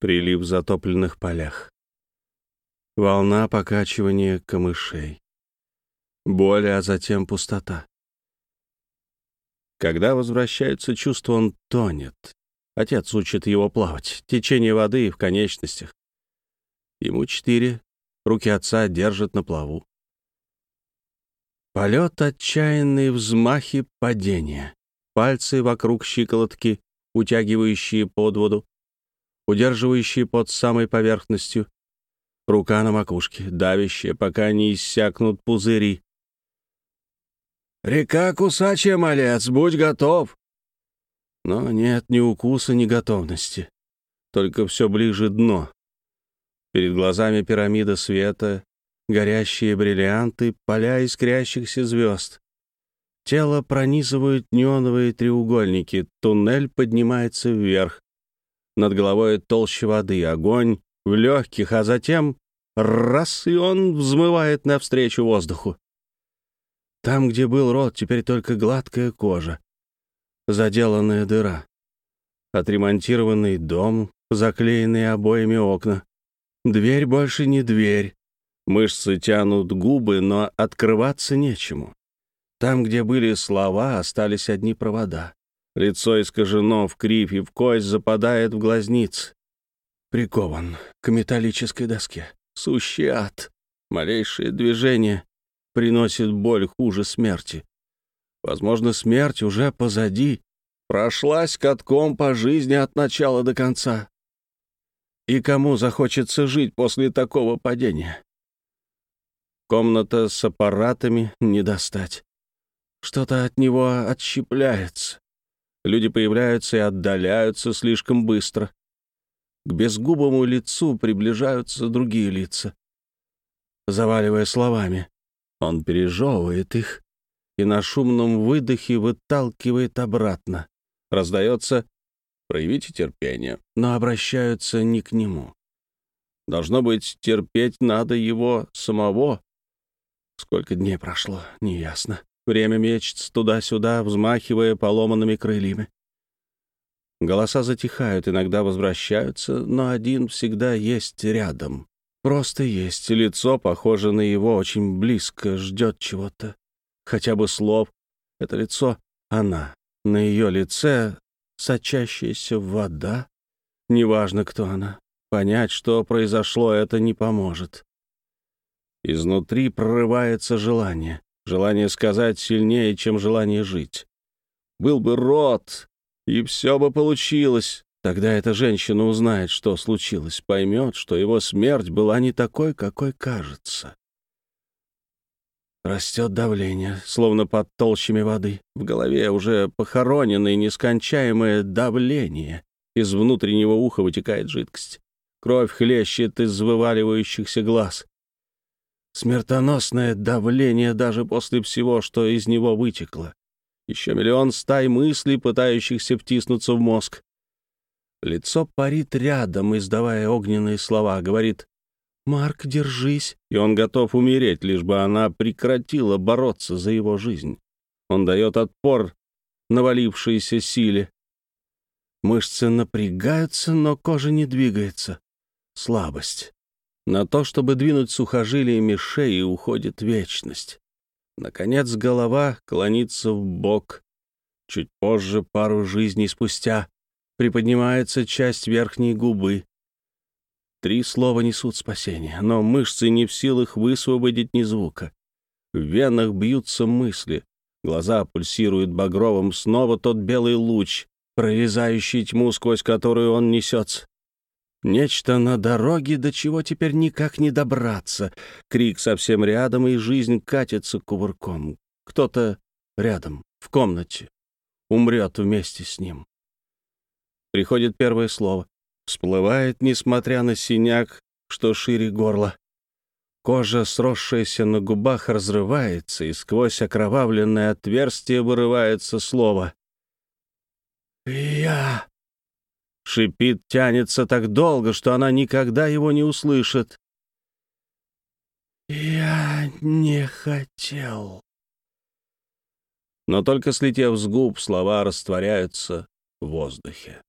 Прилив в затопленных полях. Волна покачивания камышей. Боль, а затем пустота. Когда возвращается чувство, он тонет. Отец учит его плавать. Течение воды в конечностях. Ему четыре. Руки отца держат на плаву. Полет, отчаянные взмахи, падения. Пальцы вокруг щиколотки, утягивающие под воду, удерживающие под самой поверхностью. Рука на макушке, давящая, пока не иссякнут пузыри. «Река кусачая, малец, будь готов!» Но нет ни укуса, ни готовности. Только все ближе дно. Перед глазами пирамида света, горящие бриллианты, поля искрящихся звезд. Тело пронизывают неоновые треугольники, туннель поднимается вверх. Над головой толще воды, огонь в легких, а затем раз, и он взмывает навстречу воздуху. Там, где был рот, теперь только гладкая кожа, заделанная дыра, отремонтированный дом, заклеенные обоями окна. Дверь больше не дверь. Мышцы тянут губы, но открываться нечему. Там, где были слова, остались одни провода. Лицо искажено в кривь и в кость западает в глазниц. Прикован к металлической доске. Сущий ад. Малейшее движение приносит боль хуже смерти. Возможно, смерть уже позади, прошлась катком по жизни от начала до конца. И кому захочется жить после такого падения? Комната с аппаратами не достать. Что-то от него отщепляется. Люди появляются и отдаляются слишком быстро. К безгубому лицу приближаются другие лица, заваливая словами. Он пережевывает их и на шумном выдохе выталкивает обратно. Раздается «проявите терпение», но обращаются не к нему. Должно быть, терпеть надо его самого. Сколько дней прошло, неясно. Время мечется туда-сюда, взмахивая поломанными крыльями. Голоса затихают, иногда возвращаются, но один всегда есть рядом. Просто есть. Лицо, похоже на его, очень близко, ждет чего-то. Хотя бы слов. Это лицо — она. На ее лице сочащаяся вода. Неважно, кто она. Понять, что произошло, это не поможет. Изнутри прорывается желание. Желание сказать сильнее, чем желание жить. Был бы рот, и все бы получилось. Тогда эта женщина узнает, что случилось, поймет, что его смерть была не такой, какой кажется. Растет давление, словно под толщами воды. В голове уже похороненное нескончаемое давление. Из внутреннего уха вытекает жидкость. Кровь хлещет из вываливающихся глаз. Смертоносное давление даже после всего, что из него вытекло. Еще миллион стай мыслей, пытающихся втиснуться в мозг. Лицо парит рядом, издавая огненные слова, говорит «Марк, держись!» И он готов умереть, лишь бы она прекратила бороться за его жизнь. Он дает отпор навалившейся силе. Мышцы напрягаются, но кожа не двигается. Слабость. На то, чтобы двинуть сухожилиями шеи, уходит вечность. Наконец голова клонится в бок. Чуть позже, пару жизней спустя, приподнимается часть верхней губы. Три слова несут спасение, но мышцы не в силах высвободить ни звука. В венах бьются мысли, глаза пульсируют багровым, снова тот белый луч, прорезающий тьму, сквозь которую он несется. Нечто на дороге, до чего теперь никак не добраться. Крик совсем рядом, и жизнь катится кувырком. Кто-то рядом, в комнате, умрет вместе с ним. Приходит первое слово. Всплывает, несмотря на синяк, что шире горла. Кожа, сросшаяся на губах, разрывается, и сквозь окровавленное отверстие вырывается слово. «Я...» Шипит, тянется так долго, что она никогда его не услышит. «Я не хотел...» Но только слетев с губ, слова растворяются в воздухе.